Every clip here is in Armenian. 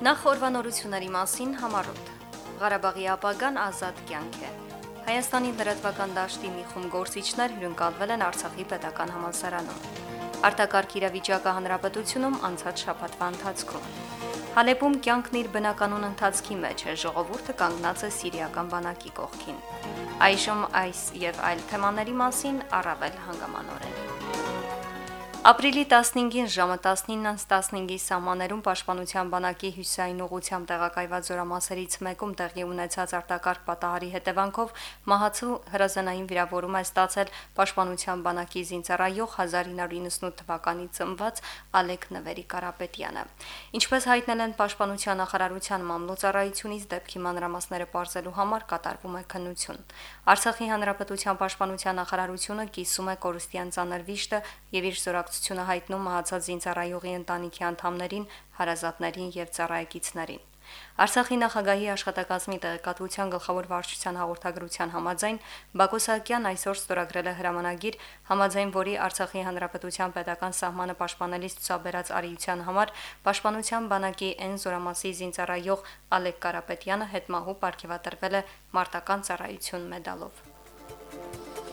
Նախ օրվանորությունների մասին համառոտ։ Ղարաբաղի ապագան ազատ կյանք է։ Հայաստանի լրատվական դաշտի մի խումբ գործիչներ հյուրընկալվել են Արցախի պետական համալսարանում։ Արտակարգ իրավիճակը հանրապետությունում անցած շաբաթվա ընթացքում։ Հալեպում կյանքն իր բնականոն ընթացքի մեջ է, ժողովուրդը կանգնած է սիրիական բանակի կողքին։ Այժմ այս եւ այլ թեմաների մասին առավել հանգամանորեն։ Ապրիլի 15-ին ժամը 19:15-ի սահմաններում Պաշտպանության բանակի հյուսային ուղությամբ տեղակայված զորամասերից մեկում տեղի ունեցած արտակարգ պատահարի հետևանքով մահացու հրազանային վիրավորում է ստացել Պաշտպանության բանակի զինծառայող 1998 թվականի ծնված Ալեք Նվերի Կարապետյանը։ Ինչպես հայտնել են Պաշտպանության նախարարության մամլոյցարայությունից դեպքի մանրամասները բարձելու համար կատարվում է քննություն։ Արցախի հանրապետության Պաշտպանության նախարարությունը կիսում է կորստյան ցաներ վիշտը եւ իր զորակ աջակցությունը հայտնում մահացած զինծառայողի ընտանիքի անդամներին, հարազատներին եւ ծառայեկիցներին։ Արցախի նախագահի աշխատակազմի տեղեկատվության գլխավոր վարչության հաղորդագրության համաձայն Բակո Սահակյան այսօր ստորագրել է հրամանագիր, համաձայն որի Արցախի հանրապետության պետական սահմանը պաշտպանելիս ցուցաբերած արիության համար պաշտպանության բանակի N զորամասի զինծառայող Ալեք Կարապետյանը հետմահու ապարգևատրվել է մարտական ծառայություն մեդալով։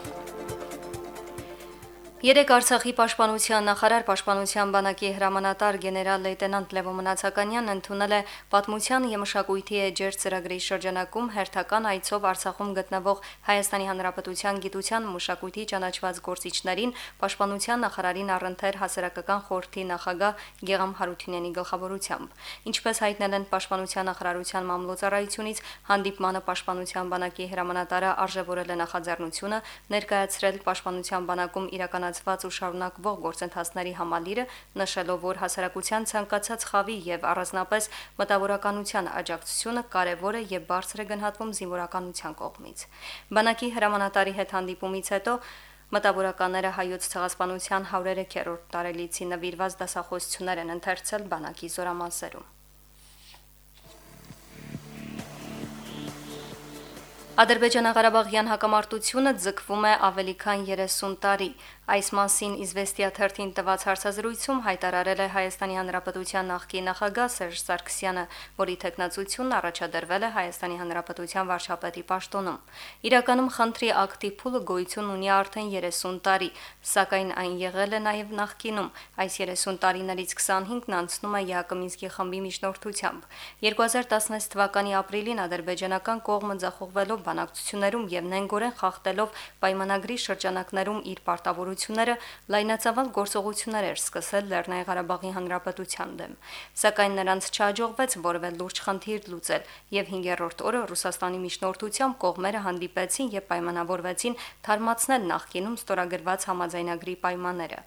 Երեք Արցախի պաշտպանության նախարար պաշտպանության բանակի հրամանատար գեներալ լեյտենանտ Լևո Մնացականյանն ընդունել է պատմության եւ մշակույթի էջեր ծրագրի շրջանակում հերթական այցով Արցախում գտնվող Հայաստանի Հանրապետության գիտության ու մշակույթի ճանաչված գործիչներին պաշտպանության նախարարին առընթեր հասարակական խորհրդի նախագահ Գեգամ Հարությունյանի գլխավորությամբ։ Ինչպես հայտնել են պաշտպանության նախարարության մամլոյցարայությունից հանդիպմանը պաշտպանության բանակի հրամանատարը արժևորել է նախաձեռնությունը ներկայացրել պաշտպանության բանակում իրական իրականացված ու շարունակվող գործընթացների համալիրը, նշելով, որ հասարակության ցանկացած խավի եւ առանձնապես մտավորականության աջակցությունը կարեւոր է եւ բարձր է գնահատվում զինվորականության կողմից։ Բանակի հրամանատարի հետ հանդիպումից հետո Մտավորականները հայոց ցեղասպանության 103-րդ տարելիցի նվիրված դասախոսություններ են ընթերցել բանակի զորամասերում։ Ադրբեջանա-Ղարաբաղյան հակամարտությունը ձգվում է ավելի քան 30 տարի։ Այս մասին Իզվեստիա 13-ին տված հարցազրույցում հայտարարել է Հայաստանի Հանրապետության նախկին նախագահ Սերժ Սարգսյանը, որի տեխնացությունն առաջադրվել է Հայաստանի Հանրապետության վարչապետի պաշտոնում։ Իրականում խնդրի ակտիվ փուլը գոյություն ունի արդեն 30 տարի, սակայն այն եղել է նաև նախկինում։ Այս 30 տարիներից 25-ն անցնում է Յակոմինսկի խմբի միջնորդությամբ։ 2016 թվականի ապրիլին ադրբեջանական կողմը ձախողվելով բանակցություններում եւ նենգորեն խախտելով պայմանագրի շրջանակներում իր պարտավորությունները լայնածավալ գործողություններ էր սկսել Լեռնային Ղարաբաղի Հանրապետության դեմ։ Սակայն նրանց չհաջողվեց որևէ լուրջ խնդիր լուծել եւ 5-րդ օրը Ռուսաստանի միջնորդությամբ կողմերը հանդիպեցին եւ պայմանավորվեցին թարմացնել նախկինում ստորագրված համաձայնագրի պայմանները։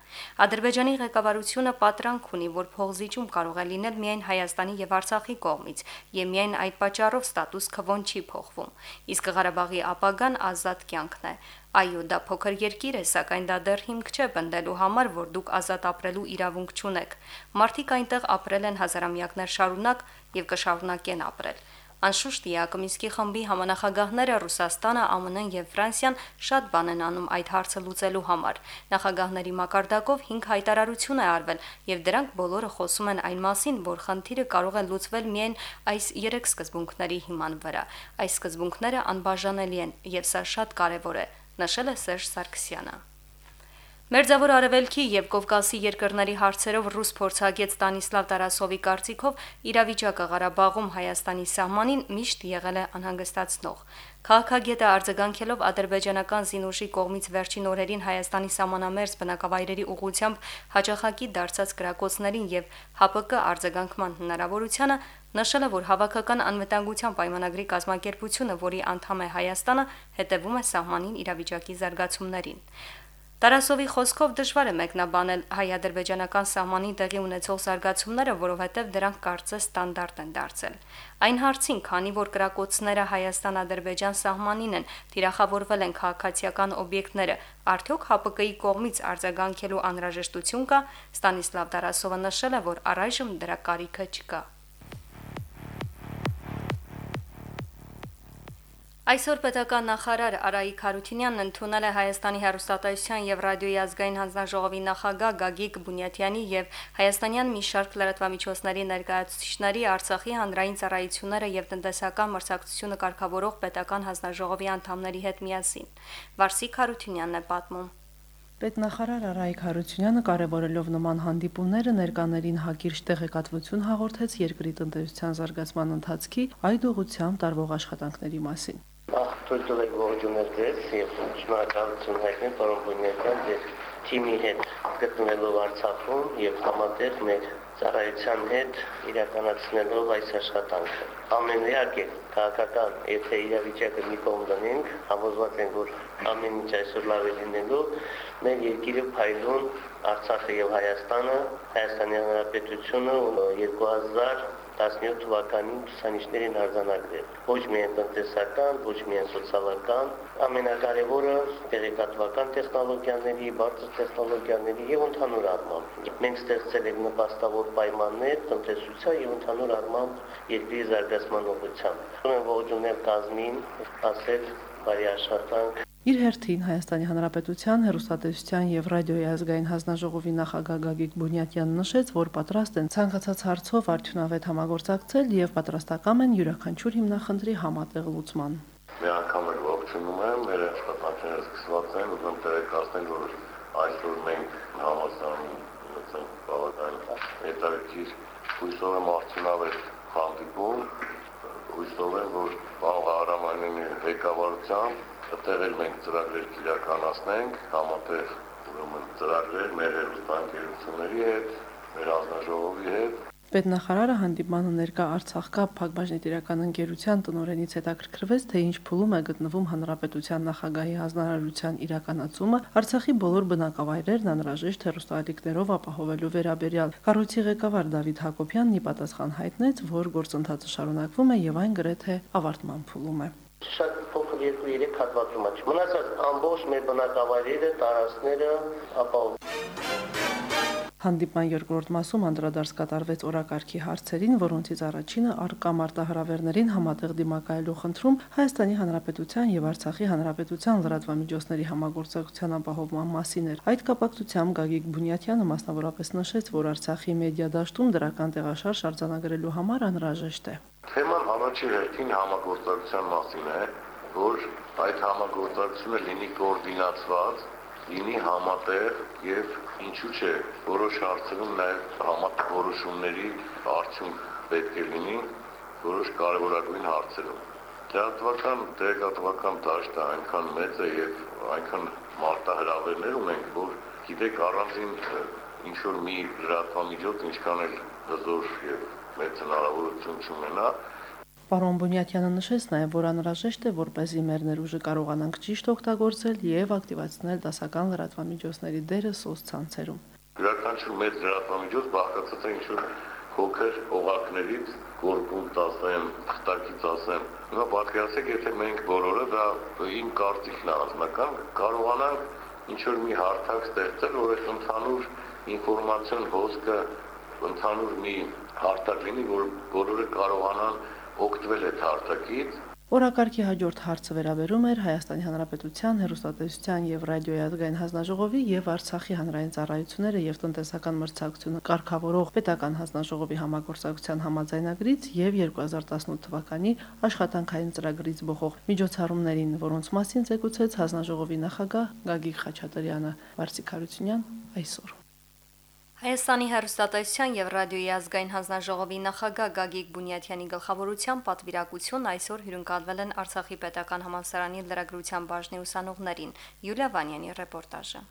Ադրբեջանի ղեկավարությունը պատրանք ունի, որ փողզիջում կարող է լինել միայն Հայաստանի եւ Արցախի կողմից, եւ միայն այդ պատճառով ստատուս քվոն չի փոխվում։ Իսկ Ղարաբաղի ապագան ազատ կյանքն է։ Այո, դա փոքր երկիր է, սակայն դա դեռ հիմք չէ բնդելու համար, որ դուք ազատ ապրելու իրավունք չունեք։ Մարդիկ այնտեղ ապրել են հազարամյակներ շարունակ եւ կշարունակեն ապրել։ Անշուշտ Յակոմինսկի խմբի համանախագահները Ռուսաստանը, ԱՄՆ-ն եւ Ֆրանսիան շատ բան են անում այդ հարցը լուծելու համար։ Նախագահների մակարդակով 5 հայտարարություն է արվել եւ դրանք բոլորը խոսում են այն մասին, որ խնդիրը կարող է լուծվել միայն այս 3 սկզբունքների հիման վրա։ Այս սկզբունքները անբաժանելի են եւ սա շատ կարեւոր է, նշել է Սերժ Սարգսյանը։ Մերձավոր Արևելքի եւ Կովկասի երկրների հարցերով ռուս փորձագետ Ստանիսլավ Տարասովի կարծիքով իրավիճակը Ղարաբաղում Հայաստանի սահմանին միշտ եղել է անհանգստացնող։ Քաղաքագետը արձագանքելով ադրբեջանական զինուժի կողմից վերջին օրերին Հայաստանի սահմանամերձ բնակավայրերի ուղությամբ հաջախակի դարձած կրակոցներին եւ ՀԱՊԿ արձագանքման հնարավորությանը նշել է, որ հավաքական անվտանգության պայմանագրի կազմակերպությունը, որի անդամ է Հայաստանը, հետևում է սահմանին իրավիճակի զարգացումներին։ Տարասովի խոսքով դժվար է մեկնաբանել հայ-ադրբեջանական սահմանին տեղի ունեցող զարգացումները, որովհետև դրանք կարծես ստանդարտ են դարձել։ Այն հարցին, քանի որ կրակոցները Հայաստան-Ադրբեջան սահմանին են, թիրախավորվել են քաղաքացիական օբյեկտները, արդյոք ՀԱՊԿ-ի կողմից արձագանքելու անհրաժեշտություն կա, Ստանիսլավ Տարասովը նշել է, որ առայժմ դրա կարիքը չկա։ Այսօր պետական նախարար Արայիկ Հարությունյանն ընդունել է Հայաստանի հեռուստատեսության եւ ռադիոյի ազգային հանձնաժողովի նախագահ Գագիկ Բունյաթյանի եւ հայաստանյան մի շարք լրատվամիջոցների ներկայացուցիչների Արցախի հանրային ծառայությունները եւ տնտեսական մրցակցությունը կարգավորող պետական հանձնաժողովի անդամների հետ միասին։ Վարսիկ Հարությունյանն է պատմում. Պետնախարար Արայիկ Հարությունյանը կարևորելով նման հանդիպումները ներկաներին հակիրճ տեղեկատվություն հաղորդեց երկրի տնտեսության զարգացման ընթացքի այդ ուղղությամբ տարվող աշխատանքների մասին թույլ տվեք ողջունել ձեզ եւ շնորհակալություն հայտնել պարոն Բունյական ձեր թիմի հետ գտնվելով Արցախում եւ համատեղ մեր ծառայության հետ իրականացնելով այս աշխատանքը։ Ամեն իհարկե քաղաքական, եթե իրավիճակը մի կողմ դնենք, համոզված ենք, որ ամեն ինչ այսօր լավ է լինելու, մեր երկիրը փայլուն Արցախը եւ Հայաստանը, Հայաստանի Հանրապետությունը 2000 17 թվականին ցուցանիշներին արձանագրել։ Ոչ միայն տնտեսական, ոչ միայն սոցիալական, ամենակարևորը տեղեկատվական տեխնոլոգիաների, բարձր տեխնոլոգիաների եւ ընդհանուր առմամբ։ Մենք ստեղծել ենք նպաստավոր պայմաններ տնտեսության եւ ընդհանուր առմամբ երկրի զարգացման ուղղությամբ։ Ուրեմն ողջունել կազմին, ասել բարի աշխատանք Իր հերթին Հայաստանի Հանրապետության հերոստատեսության եւ ռադիոյի ազգային հանձնաժողովի նախագահ Գագիկ Բունյատյանն նշեց, որ պատրաստ են ցանկացած հարցով արդյունավետ համագործակցել եւ պատրաստական են յուրաքանչյուր հիմնախնդրի համատեղ լուծման։ Մի անգամ էլ ողջունում եմ, մեր աշխատանքները սկսված են, ուզում տեղեկացնել, որ այսօր մենք համասարում ունեցենք բավական հետաքրքիր հույսով եմ արդյունավետ հանդիպում, հույսով եմ, որ բան Հարամանյանի ղեկավարությամբ տեղեր մենք ծրագրեր կիրականացնենք համատեղ ուրեմն ծրագրեր մեր հերոստանգերությունների հետ, մեր ազնաժողովի հետ Պետնախարարը հանդիպմանը ներկա Արցախ կապ Փակbaşնետիրական ընկերության տնօրենից հետաքրքրվեց, թե ինչ փուլում է գտնվում հանրապետության նախագահի հանձնարարության իրականացումը Արցախի բոլոր բնակավայրերն անհրաժեշտ հերոստատիկներով ապահովելու վերաբերյալ։ Կառույցի ղեկավար Դավիթ Հակոբյանն ի պատասխան հայտնեց, որ գործընթացը շարունակվում է եւ այն գրեթե ավարտման փուլում է շատ փոքր 2-3 հատվածում է։ Մնացած ամբողջ մեր բնակավայրերը, տարածքները ապահովում Հանդիպման երկրորդ մասում անդրադարձ կատարվեց օրակարգի հարցերին, որոնցից առաջինը արկա մարտահրավերներին համատեղ դիմակայելու խնդրում Հայաստանի Հանրապետության եւ Արցախի Հանրապետության լրատվամիջոցների համագործակցության ապահովման մասին էր։ Այդ կապակցությամբ Գագիկ Բունյաթյանը մասնավորապես նշեց, որ Արցախի մեդիա դաշտում դրական տեղաշարժ արձանագրելու համար անհրաժեշտ է։ Թեման առաջի հերթին համագործակցության մասին է, որ այդ համագործակցությունը լինի կոորդինացված, լինի համատեղ եւ ինչու՞ չէ, որոշ հարցերում նաեւ համատեղ որոշումների արդյունք պետք է լինի որոշ կարևորագույն հարցերում։ Լրատվական, տեղեկատվական դաշտը այնքան մեծ է եւ այնքան մարտահրավերներ ունենք, որ գիտեք առանձին ինչ որ մի լրատվամիջոց ինչքան էլ հզոր եւ մեծ հնարավորություն չունենա։ Պարոն Բունյատյանը նշեց նաև, որ անհրաժեշտ է, որպեսզի մեր ներուժը կարողանանք ճիշտ օգտագործել եւ ակտիվացնել դասական լրատվամիջոցների դերը սոցցանցերում։ Յուրաքանչյուր մեծ լրատվամիջոց բաղկացած է ինչ-որ փոքր օղակներից, կորպունկտ ասեմ, խտակից ասեմ։ Հիմա պատկերացեք, եթե մենք բոլորը դա իմ կարծիքն է անձնական, կարողանանք ինչ որ մի հարթակ ստեղծել, որ այս ընդհանուր ինֆորմացիոն հոսքը ընդհանուր մի հարթակ լինի, որ բոլորը կարողանան օգտվել այդ հարթակից Օրակարգի հաջորդ հարցը վերաբերում էր Հայաստանի Հանրապետության հերոստատեսության եւ ռադիոյի ազգային հանձնաժողովի եւ Արցախի հանրային ծառայությունները եւ տնտեսական մրցակցությունը կարգավորող պետական հանձնաժողովի համագործակցության համաձայնագրից եւ 2018 թվականի աշխատանքային ծրագրից բխող միջոցառումներին, որոնց մասին զեկուցեց հանձնաժողովի նախագահ Գագիկ Խաչատրյանը, Վարսիկ Հարությունյան այսօր։ Հայաստանի հեռուստատեսության եւ ռադիոյի ազգային հանձնաժողովի նախագահ Գագիկ Բունյաթյանի գլխավորությամբ պատվիրակություն այսօր հյուրընկալվել են Արցախի պետական համալսարանի լրագրության բաժնի ուսանողներին։ Յուլիա Վանյանի ռեպորտաժը։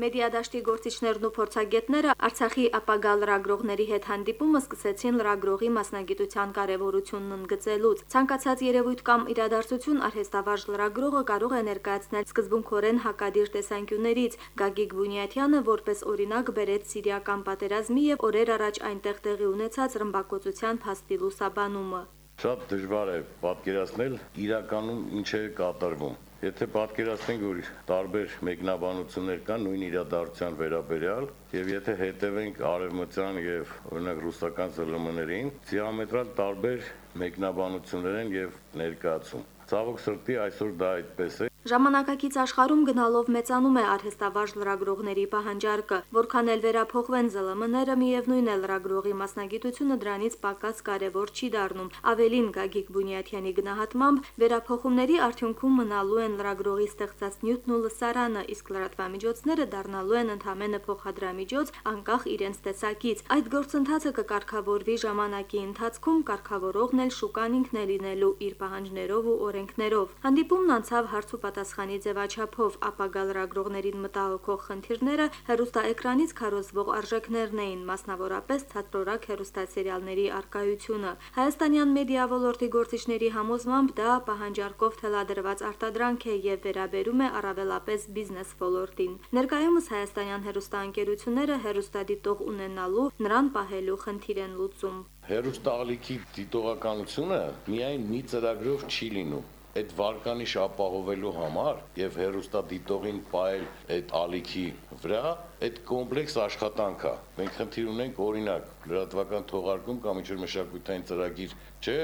Մեդիադաշտի գործիչներն ու փորձագետները Արցախի ապագա լրագրողների հետ հանդիպումը սկսեցին լրագրողի մասնագիտության կարևորությունն ընդգծելուց։ Ցանկացած երևույթ կամ իրադարձություն արհեստավարժ լրագրողը կարող է ներկայացնել սկզբունքորեն հակադիր տեսանկյուններից։ Գագիկ Բունյաթյանը որպես օրինակ բերեց Սիրիական պատերազմի եւ օրեր առաջ այնտեղ տեղի ունեցած ռմբակոծության փաստի լուսաբանումը։ Շատ դժվար է պատկերացնել իրականում ինչ է կատարվում Եթե պատկերացնենք, որ տարբեր մեկնաբանություններ կան նույն իրադարձության վերաբերյալ, եւ եթե հետևենք արևմտյան եւ օրինակ ռուսական ԶԼՄ-ներին, դիամետրալ տարբեր մեկնաբանություններ են եւ ներկայացում։ Ցավոք սրտի այսօր դա այդպես է։ Ժամանակակից աշխարհում գնալով մեծանում է արհեստավարժ լրագրողների պահանջարկը, որքան էլ վերափոխվեն ԶԼՄ-ները, միևնույն է լրագրողի մասնագիտությունը դրանից պակաս կարևոր չի դառնում։ Ավելին Գագիկ Բունյաթյանի գնահատմամբ վերափոխումների արդյունքում մնալու են լրագրողի ստեղծած նյութն ու լսարանը, իսկ լրատվամիջոցները դառնալու են ընդհանրապես փոխադրամիջոց անկախ իրենց տեսակից։ Այդ գործընթացը կկարգավորվի ժամանակի ընթացքում, կարգավորողն էլ շուկան ինքն է լինելու իր պահանջներով ու օրենքներով։ Հանդիպումն անցավ հարց ու պատասխանի ձևաչափով ապագա լրագրողներին մտահոգող խնդիրները հերոստաէկրանից քարոզվող արժեքներն էին, մասնավորապես թատրորակ հերոստասերիալների արկայությունը։ Հայաստանյան մեդիա ոլորտի գործիչների համոզմամբ դա պահանջարկով թելադրված արտադրանք է եւ վերաբերում է առավելապես բիզնես ոլորտին։ Ներկայումս հայաստանյան հերոստաընկերությունները հերոստադիտող ունենալու նրան պահելու խնդիր են լուծում։ Հերոստալիքի դիտողականությունը միայն մի ծրագրով չի լինում այդ վարկանիշ ապահովելու համար եւ հերոստատիտողին պայել այդ ալիքի վրա այդ կոմպլեքս աշխատանք է մենք խնդիր ունենք օրինակ լրատվական թողարկում կամ ինչ-որ մշակութային ծրագիր չէ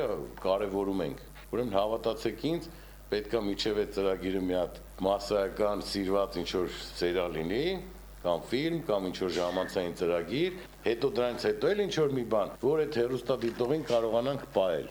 կարևորում ենք ուրեմն հավատացեք ինձ պետքա միջև այդ ծրագիրը մի հատ massայական սիրված ինչ-որ սերիալ լինի կամ ֆիլմ կամ ինչ-որ ժամանցային ծրագիր, հետո դրանից հետո էլ ինչ-որ մի բան, որ այդ հերոստատիտողին կարողանանք պահել։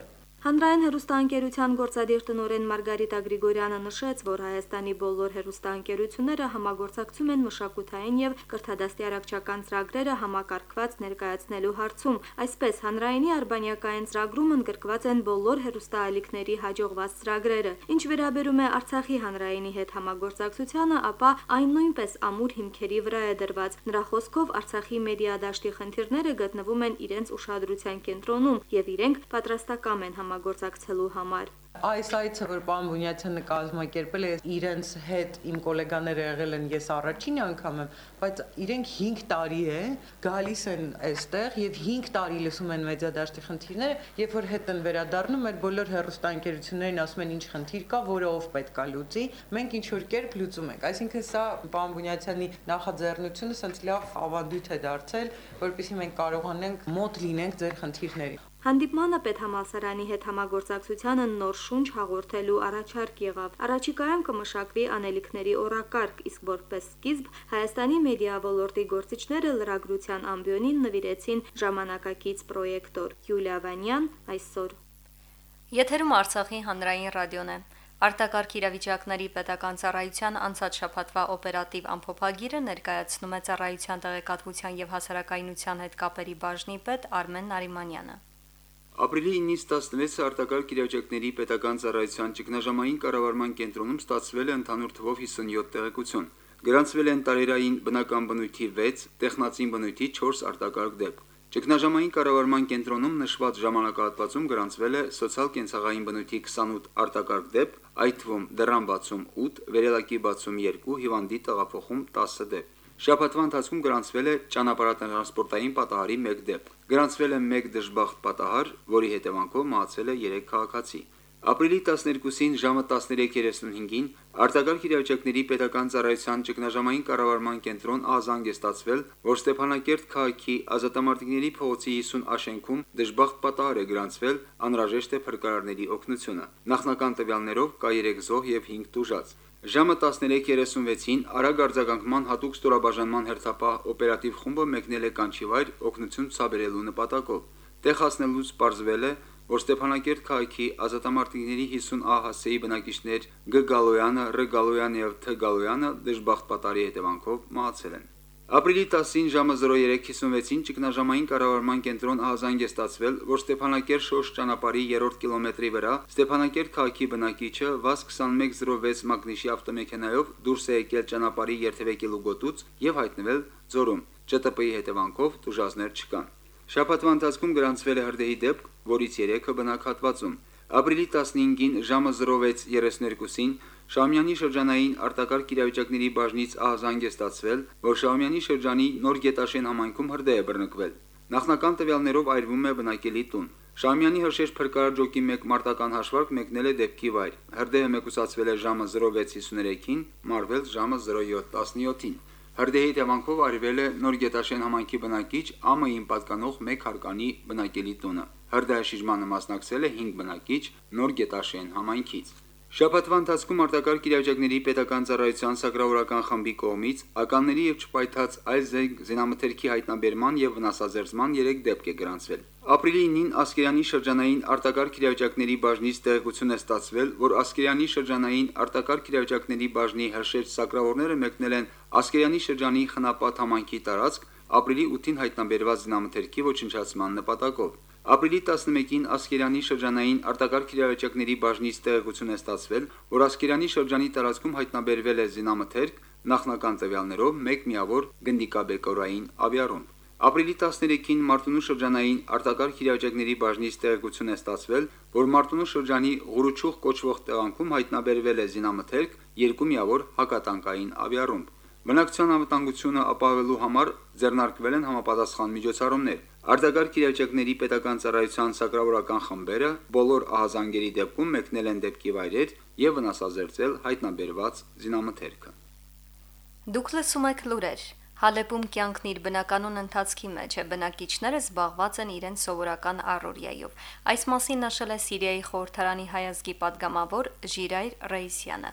Հանրային հերոստանգերության գործադիր տնօրեն Մարգարիտա Գրիգորյանը նշեց, որ Հայաստանի բոլոր հերոստանգերությունները համագործակցում են մշակութային եւ կրթադաստիարակչական ծրագրերը համակարգված ներկայացնելու հարցում։ Այսպես հանրայինի արբանյակային ծրագրում ընդգրկված են բոլոր հերոստաալիքների հաջողված ծրագրերը։ Ինչ վերաբերում է Արցախի հանրայինի հետ համագործակցությանը, ապա այն նույնպես ամուր հիմքերի վրա է դրված։ Նրա խոսքով Արցախի մեդիա դաշտի խնդիրները գտնվում են իրենց ուշադրության կենտրոնում եւ իրենք պատրաստակամ են համագործակցելու համար։ Այս այցը, որ պարոն Բունյացյանը կազմակերպել է, իրենց հետ իմ գոլեգաները եղել են, ես առաջին անգամ եմ, բայց իրենք 5 տարի է գալիս են այստեղ եւ 5 տարի լսում են մեդիադաշտի խնդիրները, երբ որ հետ են վերադառնում, մեր բոլոր հերոստանգերություններին ասում են ինչ խնդիր կա, որը ով պետք է լուծի, մենք ինչ որ կերպ լուծում ենք։ Այսինքն սա պարոն Բունյացյանի նախաձեռնությունը սենց լավ ավանդույթ է դարձել, որովհետեւ մենք կարողանենք մոտ լինենք ձեր խնդիրներին։ Հանդիպմանը պետհամալսարանի հետ համագործակցությանը նոր շունչ հաղորդելու առաջարկ եղավ։ Առաջիկայում կմշակվի անելիքների օրակարգ, իսկ որպես սկիզբ Հայաստանի մեդիա ոլորտի գործիչները լրագրության ամբիոնին նվիրեցին ժամանակակից պրոյեկտոր։ Յուլիա Վանյան այսօր։ Եթերում Արցախի հանրային ռադիոն է։ Արտակարգ իրավիճակների պետական ծառայության անցած շաբաթվա օպերատիվ ամփոփագիրը ներկայացնում է ծառայության տեղեկատվության եւ հասարակայնության հետ կապերի բաժնի պետ Արմեն Նարիմանյանը։ Ապրիլի 9-ից 16-ը արտակարգ իրավիճակների պետական ծառայության ճգնաժամային կառավարման կենտրոնում ստացվել է ընդհանուր թվով 57 տեղեկություն։ Գրանցվել են տարերային բնական բնույթի 6, տեխնացին բնույթի 4 արտակարգ դեպք։ Ճգնաժամային կառավարման կենտրոնում նշված ժամանակահատվածում գրանցվել է սոցիալ-կենցաղային բնույթի 28 արտակարգ դեպք, այդ թվում դրան բացում 8, վերելակի բացում 2, հիվանդի տեղափոխում 10 դեպք։ Շաբաթվա ընթացքում գրանցվել է ճանապարհատրանսպորտային պատահարի 1 դեպք։ Գրանցվել է 1 դժբախտ պատահար, որի հետևանքով մահացել է 3 քաղաքացի։ Ապրիլի 12-ին ժամը 13:35-ին արտակարգ իրավիճակների պետական ծառայության ճգնաժամային կառավարման կենտրոն ահազանգ է ստացվել, որ Ստեփանակերտ քաղաքի ազատամարտիկների փողոցի 50 աշենքում դժբախտ պատահար է գրանցվել, անհրաժեշտ է փրկարարների օգնությունը։ Նախնական տվյալներով կա 3 զոհ եւ 5 տուժած։ Ժամը 13:36-ին արագ արձագանքման հատուկ ստորաբաժանման հերթապահ օպերատիվ խումբը մեկնել է Կանչիվայր օգնություն ցաբերելու նպատակով։ Տեղ հասնելուց պարզվել է, որ Ստեփանակերտ քաղաքի ազատամարտիկների 50 ահ հասեի բնակիչներ Գ Գալոյանը, Ռ Գալոյանը եւ Թ Գալոյանը դժբախտ պատարի հետևանքով մահացել են։ Ապրիլի 10-ին ժամը 03:56-ին ճգնաժամային կառավարման կենտրոն ահազանգ է ստացվել, որ Ստեփանակերտ Շոշ ճանապարհի 3-րդ կիլոմետրի վրա Ստեփանակերտ քաղաքի բնակիչը ՎԱԶ 2106 մագնիշի ավտոմեքենայով դուրս է եկել ճանապարհի երթևեկելու գոտուց եւ հայտնվել ձորում։ ՃՏՊ-ի հետևանքով դժազներ չկան։ Շաբաթվա ընթացքում գրանցվել է հրդեհի դեպք, որից 3-ը բնակհատվածում։ Ապրիլի 15-ին ժամը 06:32-ին Շամյանի շրջանային արտակարգ իրավիճակների բաժնից ահազանգ է ստացվել, որ Շամյանի շրջանի Նոր Գետաշեն համայնքում հրդեհ է բռնկվել։ Նախնական տվյալներով այրվում է բնակելի տուն։ Շամյանի հրշեջ փրկարար ջոկի 1 մարտական հաշվարկ մեկնել է դեպքի վայր։ Հրդեհը մեկուսացվել է ժամը 06:53-ին, մարվել ժամը 07:17-ին։ Հրդեհի հետևանքով արվել է Նոր Գետաշեն համայնքի բնակիչ ԱՄ-ին պատկանող 1 հարկանի բնակելի տունը։ Հրդեհաշիժմանը մասնակցել է 5 բնակիչ Նոր Գետաշեն համայնքից։ Շաբաթվա ընթացքում արտակարգ իրավիճակների պետական ծառայության սակրավորական խմբի կողմից ականների եւ չպայթած այլ զենք զինամթերքի հայտնաբերման եւ վնասազերծման 3 դեպք է գրանցվել։ Ապրիլի 9-ին Ասկերյանի շրջանային արտակարգ իրավիճակների բաժնից տեղեկություն է ստացվել, որ Ասկերյանի շրջանային արտակարգ իրավիճակների բաժնի հրշեջ սակրավորները մեկնել են Ասկերյանի շրջանի խնապատ համայնքի տարածք ապրիլի 8-ին հայտնաբերված զինամթերքի ոչնչացման նպատակով։ Ապրիլի 11-ին Ասկերյանի շրջանային արտակարգ իրավիճակների բաժնից տեղեկություն է ստացվել, որ Ասկերյանի շրջանի տարածքում հայտնաբերվել է զինամթերք նախնական տվյալներով 1 միավոր գնդիկաբեկորային ավիառումբ։ Ապրիլի 13-ին Մարտունու շրջանային արտակարգ իրավիճակների բաժնից տեղեկություն է ստացվել, որ Մարտունու շրջանի Ղուրուչուխ կոչվող տեղանքում հայտնաբերվել է զինամթերք 2 միավոր հակատանկային ավիառումբ։ Բնակչության անվտանգությունը ապահովելու համար ձեռնարկվել են համապատասխան միջոցառումներ։ Արտակարգ իրավիճակների պետական ծառայության սակրավորական խմբերը բոլոր ահազանգերի դեպքում մեկնել են դեպքի վայրեր եւ վնասազերծել հայտնաբերված զինամթերքը։ Դուք լսում եք լուրեր։ Հալեպում կյանքն իր բնականոն ընթացքի մեջ է, բնակիչները զբաղված են իրենց սովորական առօրյայով։ Այս մասին նշել է Սիրիայի խորհրդարանի հայազգի падգամավոր Ժիրայր Ռեյսյանը։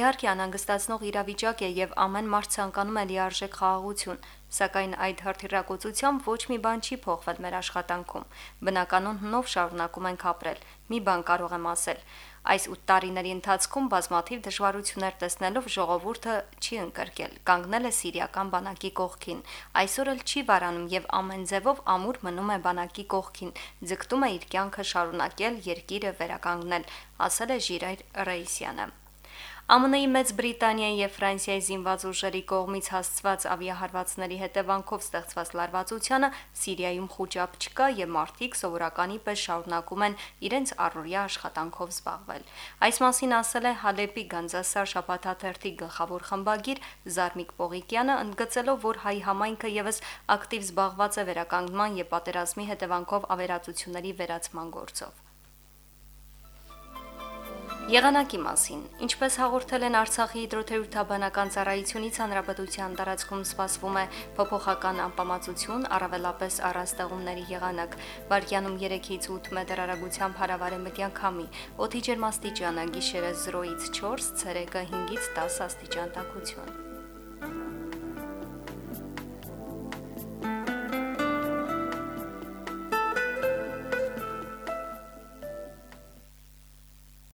Իհարկե անհանգստացնող իրավիճակ է եւ ամեն մարդ ցանկանում է լիարժեք խաղաղություն, սակայն այդ հրթիռակոծությամբ ոչ մի բան չի փոխվել մեր աշխատանքում։ Բնականոն հնով շարունակում ենք ապրել։ Մի բան կարող եմ ասել Այս 8 տարիների ընթացքում բազմաթիվ դժվարություններ տեսնելով ժողովուրդը չի ընկրկել, կանգնել է սիրիական բանակի կողքին։ Այսօր էլ չի վարանում եւ ամեն ձևով ամուր մնում է բանակի կողքին, ձգտում է իր կյանքը շարունակել, երկիրը վերականգնել, ասել է Ժիրայր Ռեյսյանը։ ԱՄՆ-ի Մեծ Բրիտանիայի եւ Ֆրանսիայի զինված ուժերի կողմից հասցված ավիահարվածների հետևանքով ստեղծված լարվածությանը Սիրիայում խոճապ չկա եւ մարդիկ սովորականի պես շարունակում են իրենց առօրյա աշխատանքով զբաղվել։ Այս մասին ասել է Հալեպի Գանձասար շաբաթաթերթի գլխավոր խմբագիր Զարմիկ Պողիկյանը, ընդգծելով, որ հայ համայնքը եւս ակտիվ զբաղված է վերականգնման եւ պատերազմի հետևանքով ավերածությունների վերացման գործով։ Եղանակի մասին։ Ինչպես հաղորդել են Արցախի հիդրոթերապևտաբանական ծառայությունից, հանրապետության տարածքում սպասվում է փոփոխական անպամացություն, առավելապես առաստեղումների եղանակ։ Վարկյանում 3-ից 8 մետր արագությամբ հարավարեմտյան քամի։ Օդի ջերմաստիճանը՝ գիշերը 0-ից 4, ցերեկը 5-ից 10 աստիճան տաքություն։